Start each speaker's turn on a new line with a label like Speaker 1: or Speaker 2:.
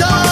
Speaker 1: It's all